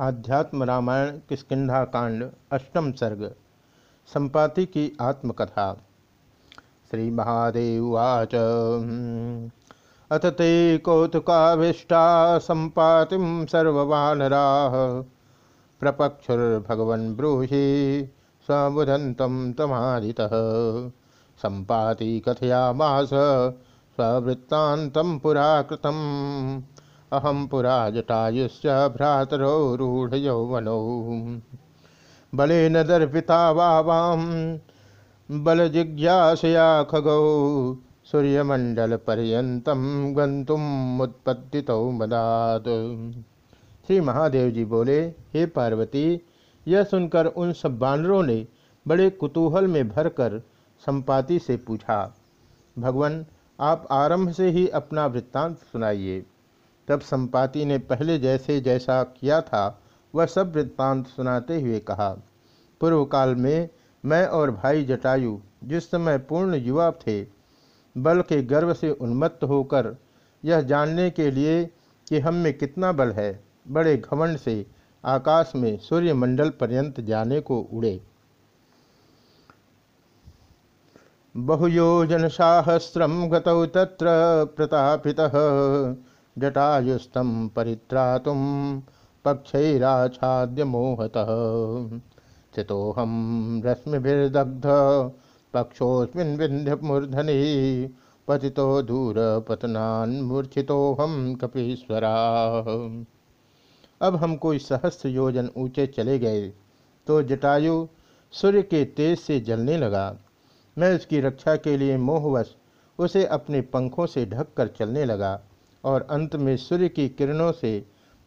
आध्यात्म रामायण किष्किंधा कांड अष्टम सर्ग, संपाति की आत्मकथा। श्री महादेवाच अथ ते कौतुकाभिष्टा संपाति सर्ववानरा। प्रपक्षुर्भगवन् ब्रूहि समुदन्तं तमादितः। सम्पाति कथयामास स्ववृत्तान्तं पुरा अहम पुरा जटायुश्च भ्रातरो रूढ़ यौवनौ बलेन दर्पिता वावाम बल जिज्ञासया खगौ। सूर्यमंडल पर्यंतम गंतुम उत्पत्तितौ मदात। श्री महादेव जी बोले, हे पार्वती, यह सुनकर उन सब बानरों ने बड़े कुतूहल में भरकर संपाति से पूछा, भगवान, आप आरंभ से ही अपना वृत्तांत सुनाइए। तब संपाति ने पहले जैसे जैसा किया था, वह सब वृत्तांत सुनाते हुए कहा पूर्व काल में मैं और भाई जटायु जिस समय पूर्ण युवा थे, बल के गर्व से उन्मत्त होकर यह जानने के लिए कि हम में कितना बल है, बड़े घमंड से आकाश में सूर्यमंडल पर्यंत जाने को उड़े। बहुयोजन साहस्रम गतौ तत्र प्रतापितः जटायुस्तम परित्रातुम पक्षराच्छाद्य मोहतः चितोहम रश्मिर्दग्ध पक्षोस्मिन् पतितो दूर पतनान मूर्छितोहम कपीश्वरा। अब हम कोई सहस्त्र योजन ऊँचे चले गए तो जटायु सूर्य के तेज से जलने लगा। मैं उसकी रक्षा के लिए मोहवश उसे अपने पंखों से ढककर चलने लगा। और अंत में सूर्य की किरणों से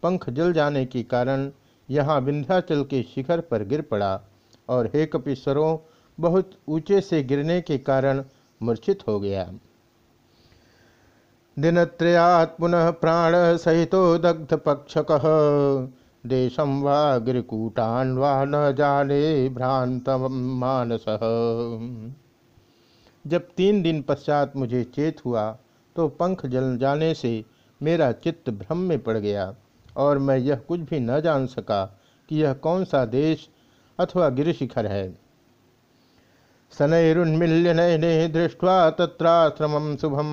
पंख जल जाने के कारण यहाँ विंध्याचल के शिखर पर गिर पड़ा और हे कपीश्वरों, बहुत ऊँचे से गिरने के कारण मूर्छित हो गया। दिनत्रयात् पुनः प्राण सहित दग्ध पक्षक देशम वा गिरकूटान वा न जाने भ्रांत मानस। जब तीन दिन पश्चात मुझे चेत हुआ तो पंख जल जाने से मेरा चित्त भ्रम में पड़ गया और मैं यह कुछ भी न जान सका कि यह कौन सा देश अथवा गिरिशिखर है। शनैरुन्मिल्य नयने दृष्ट्वा तत्राश्रम शुभम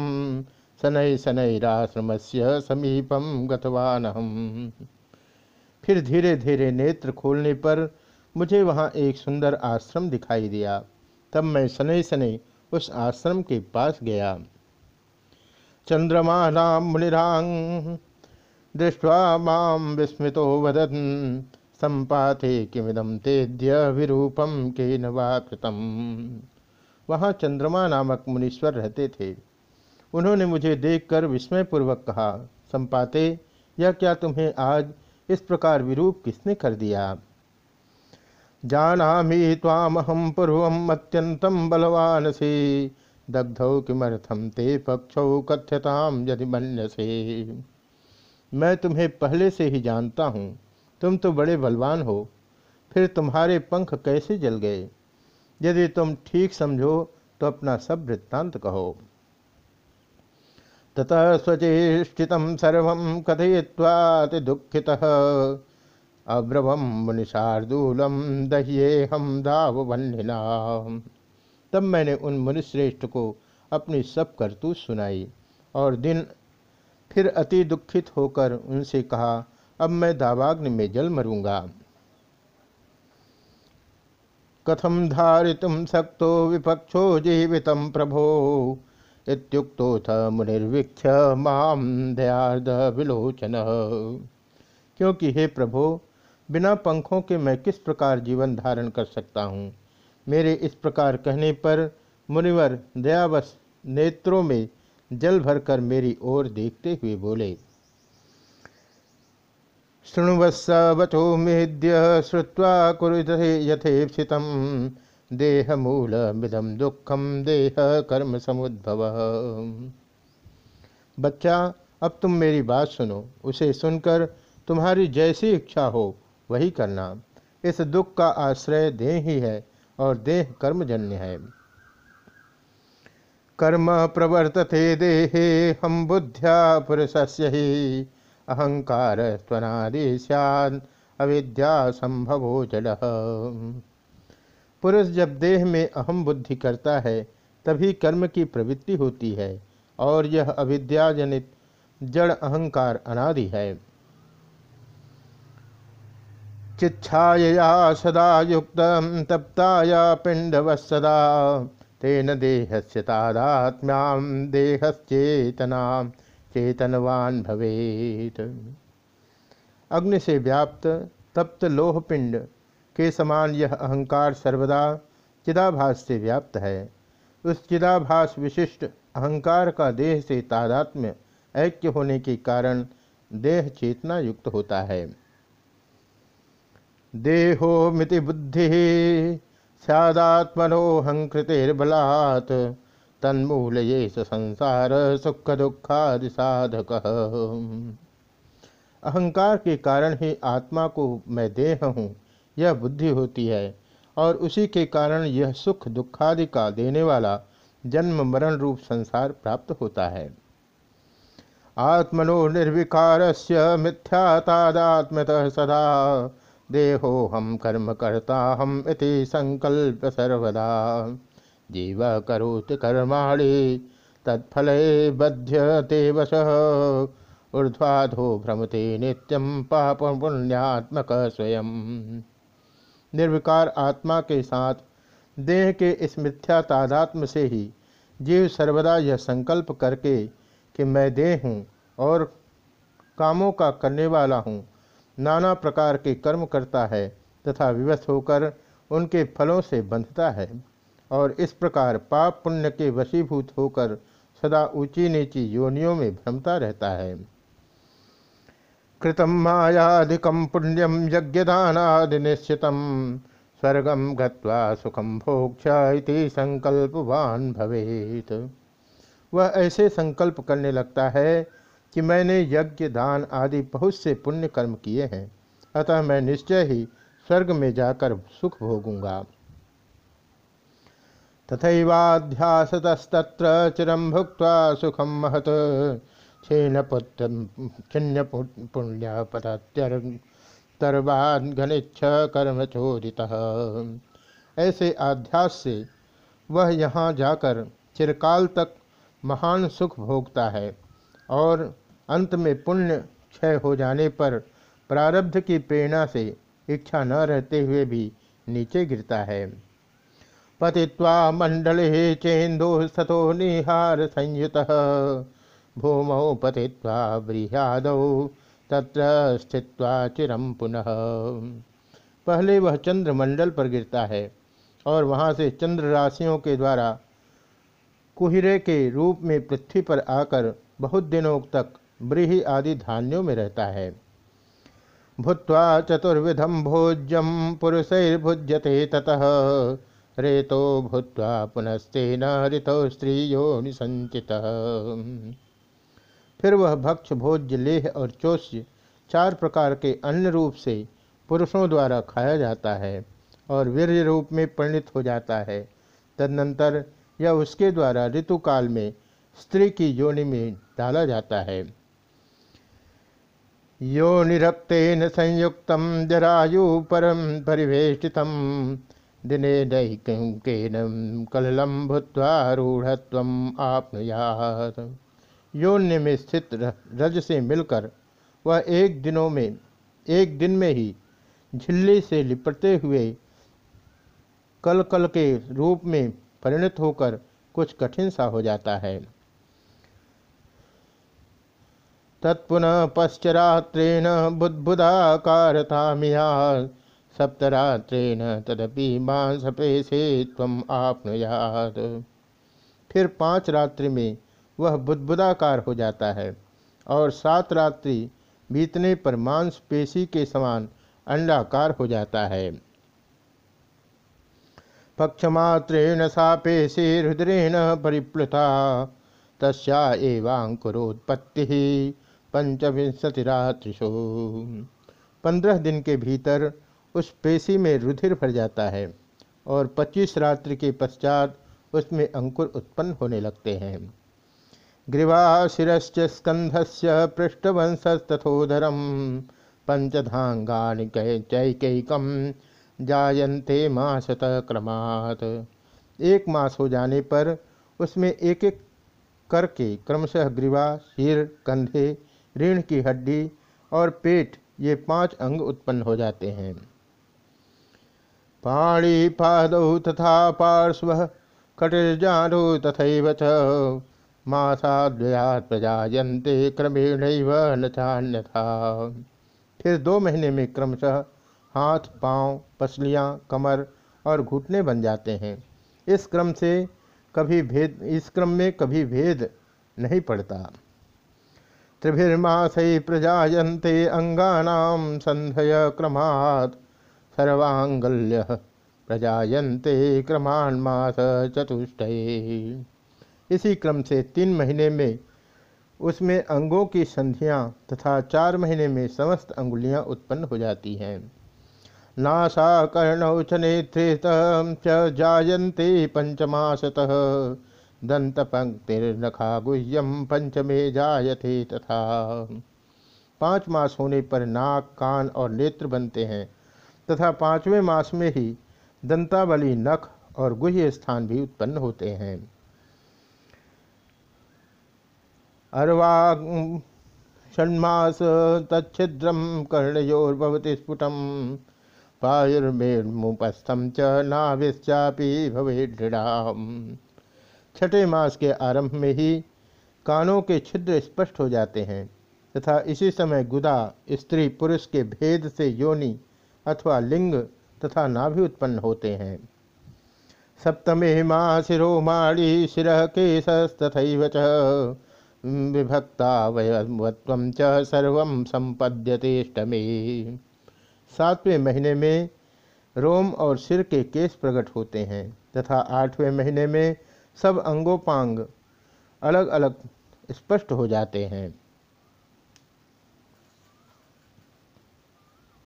शनै शनैराश्रम से समीपम गतवान हम फिर धीरे धीरे नेत्र खोलने पर मुझे वहाँ एक सुंदर आश्रम दिखाई दिया। तब मैं शनै शनै उस आश्रम के पास गया। चंद्रमा मुनिरांग दृष्ट्वा माँ विस्मितो वदन्, संपाते किमिदम तेद्य विरूपम के नवाकृतम वहाँ चंद्रमा नामक मुनीश्वर रहते थे। उन्होंने मुझे देखकर विस्मयपूर्वक कहा, संपाते, यह क्या तुम्हें आज इस प्रकार विरूप किसने कर दिया? जाना तामहम पूर्व अत्यंतम बलवान से दग्धौ किमर्थम ते पक्षौ कथ्यताम यदि मन्य से मैं तुम्हें पहले से ही जानता हूँ, तुम तो बड़े बलवान हो, फिर तुम्हारे पंख कैसे जल गए? यदि तुम ठीक समझो तो अपना सब वृत्तांत कहो। ततः स्वचेष्टित सर्व कथय्वाति दुखित। अब्रवम मुनिषार्दूलम दह्ये हम दावन्ना तब मैंने उन मुनिश्रेष्ठ को अपनी सब करतूत सुनाई और दिन फिर अति दुखित होकर उनसे कहा, अब मैं दावाग्नि में जल मरूँगा। कथम धारितुम सक्तो विपक्षो जीवित प्रभो? इत्युक्तोथ मुनिर्वीक्ष माम दयाद विलोचन। क्योंकि हे प्रभो, बिना पंखों के मैं किस प्रकार जीवन धारण कर सकता हूँ? मेरे इस प्रकार कहने पर मुनिवर दयावश नेत्रों में जल भरकर मेरी ओर देखते हुए बोले शृणुवत्स वचो मेद्य श्रुवा कुरुत यथेक्षित देह मूल मिदम दुखम देह कर्म समुद्भव बच्चा, अब तुम मेरी बात सुनो। उसे सुनकर तुम्हारी जैसी इच्छा हो, वही करना। इस दुख का आश्रय देह ही है। और देह कर्मजन्य है। कर्म प्रवर्तते देहे, हम बुद्ध्या पुरुष ही। अहंकार स्वनादि सैद अविद्या संभवो जल। पुरुष जब देह में अहम बुद्धि करता है, तभी कर्म की प्रवृत्ति होती है, और यह अविद्याजनित जड़ अहंकार अनादि है। चिच्छाया सदा युक्त, तप्ताया पिंडवत्सदा तेन देहस्य तादात्म्याम देहश्चेतना, चेतनवान भवेत। अग्नि से व्याप्त, तप्त लोह पिंड के समान यह अहंकार सर्वदा चिदाभास से व्याप्त है। उस चिदाभास विशिष्ट अहंकार का देह से तादात्म्य ऐक्य होने के कारण देह चेतना युक्त होता है। देहो मिति बुद्धि सदात्मनोहंकृतिर्बलात् तन्मूल ये संसार सुख दुखादि साधक अहंकार के कारण ही आत्मा को मैं देह हूँ, यह बुद्धि होती है, और उसी के कारण यह सुख दुखादि का देने वाला जन्म मरण रूप संसार प्राप्त होता है। आत्मनो निर्विकार से मिथ्यातादात्मतः सदा देहो हम कर्म करता हम इति संकल्प सर्वदा। जीव करोति कर्माणि, तत्फल बध्यते वश ऊर्ध्वाधो भ्रमते नित्यम पाप पुण्यात्मक स्वयं। निर्विकार आत्मा के साथ, देह के इस मिथ्या तादात्म से ही जीव सर्वदा यह संकल्प करके कि मैं देह हूँ और कामों का करने वाला हूँ। नाना प्रकार के कर्म करता है तथा विवश होकर उनके फलों से बंधता है और इस प्रकार पाप पुण्य के वशीभूत होकर सदा ऊँची नीची योनियों में भ्रमता रहता है। कृतम मायादिकम पुण्यम यज्ञदानादि निश्चितम। स्वर्गम गत्वा सुखम भोक्ष संकल्पवान भवेत। वह ऐसे संकल्प करने लगता है कि मैंने यज्ञ, दान आदि बहुत से पुण्य कर्म किए हैं। अतः मैं निश्चय ही स्वर्ग में जाकर सुख भोगूँगा। तथैवाध्यासतस्तत्र चिरं भुक्त सुखम महत। क्षीण पुत्र, छिन्न घनिच्छ कर्मचोदितः ऐसे आध्यास से वह यहाँ जाकर चिरकाल तक महान सुख भोगता है और अंत में पुण्य क्षय हो जाने पर प्रारब्ध की प्रेरणा से इच्छा न रहते हुए भी नीचे गिरता है। पतित्वा मंडल हे चेन्दो सतो निहार संयुत। भूमौ पतित्वा बृहदौ तत्र स्थित्वा चिरम पुनः। पहले वह चंद्रमंडल पर गिरता है और वहाँ से चंद्र राशियों के द्वारा कुहिरे के रूप में पृथ्वी पर आकर बहुत दिनों तक ब्रीही आदि धान्यों में रहता है। भूत्वा चतुर्विधम भोज्यम पुरुषैर्भुज्यते ततः। रेतो भूत्वा पुनस्तेन ऋतो स्त्रियो निसंचित फिर वह भक्ष, भोज्य, लेह और चोष्य चार प्रकार के अन्य रूप से पुरुषों द्वारा खाया जाता है और वीर्य रूप में परिणित हो जाता है। तदनंतर यह उसके द्वारा ऋतुकाल में स्त्री की योनि में डाला जाता है। यो निरक्न संयुक्त जरायु परम परिवेष्टित। दिने दैकेन कललम भूत्वा रूढ़ आपनुयात। योन्य में स्थित रज से मिलकर वह एक दिनों में, एक दिन में ही झिल्ली से लिपटते हुए कल कल के रूप में परिणत होकर कुछ कठिन सा हो जाता है। तत्पुनः पश्चरात्रेण बुद्बुदाकारतामिया। सप्तरात्रेण तदपि मांसपे से तम आपनुयात। फिर पाँच रात्रि में वह बुदबुदाकार हो जाता है और सात रात्रि बीतने पर मांस पेशी के समान अंडाकार हो जाता है। पक्षमात्रेण सा पेशी रुद्रेण परिप्लुता, तस्या एवांकुरोत्पत्ति। पंचविंशतिरात्रिशो पंद्रह दिन के भीतर उस पेशी में रुधिर भर जाता है और पच्चीस रात्रि के पश्चात उसमें अंकुर उत्पन्न होने लगते हैं। ग्रीवा शिश्च स्कंधस्य पृष्ठवंशस्तथोदरम पंचधांगा चैकम जायन्ते मासत क्रमात्। एक मास हो जाने पर उसमें एक एक करके क्रमशः ग्रीवा शीर कंधे ऋण की हड्डी और पेट ये पाँच अंग उत्पन्न हो जाते हैं। पाणी पाद तथा पार्श्व कटिर्जानु तथा च। मासाद्वयात प्रजायन्ते क्रमेण न चान्यथा। फिर दो महीने में क्रमशः हाथ पाँव, पसलियाँ कमर और घुटने बन जाते हैं। इस क्रम से कभी भेद इस क्रम में कभी भेद नहीं पड़ता। त्रिभिर्मास प्रजायन्ते अंगानाम संधय क्रमात्। सर्वांगल्य प्रजायन्ते क्रमान मास चतुष्ट इसी क्रम से तीन महीने में उसमें अंगों की संधियाँ तथा चार महीने में समस्त अंगुलियाँ उत्पन्न हो जाती हैं। नासा कर्णौ च नेत्रे च जायन्ते दंत पंक्तिर्नखा गुह्यम पंचमे जायते तथा। पाँच मास होने पर नाक, कान और नेत्र बनते हैं, तथा पाँचवें मास में ही दंतावली, नख और गुह्य स्थान भी उत्पन्न होते हैं। अर्वा षण्मास तच्छिद्रम कर्णयोर्भवती स्फुटम पायुर्मेमुपस्थम च नाभिश्चापी भवे दृढ़ छठे मास के आरंभ में ही कानों के छिद्र स्पष्ट हो जाते हैं, तथा इसी समय गुदा, स्त्री, पुरुष के भेद से योनि अथवा लिंग तथा नाभि उत्पन्न होते हैं। सप्तमे माँ शिरोमाणी शिर केशस्तथैव च। विभक्तावयत्व च सर्व संपद्यतेष्टमे सातवें महीने में रोम और सिर के केस प्रकट होते हैं, तथा आठवें महीने में सब अंगोपांग अलग अलग स्पष्ट हो जाते हैं।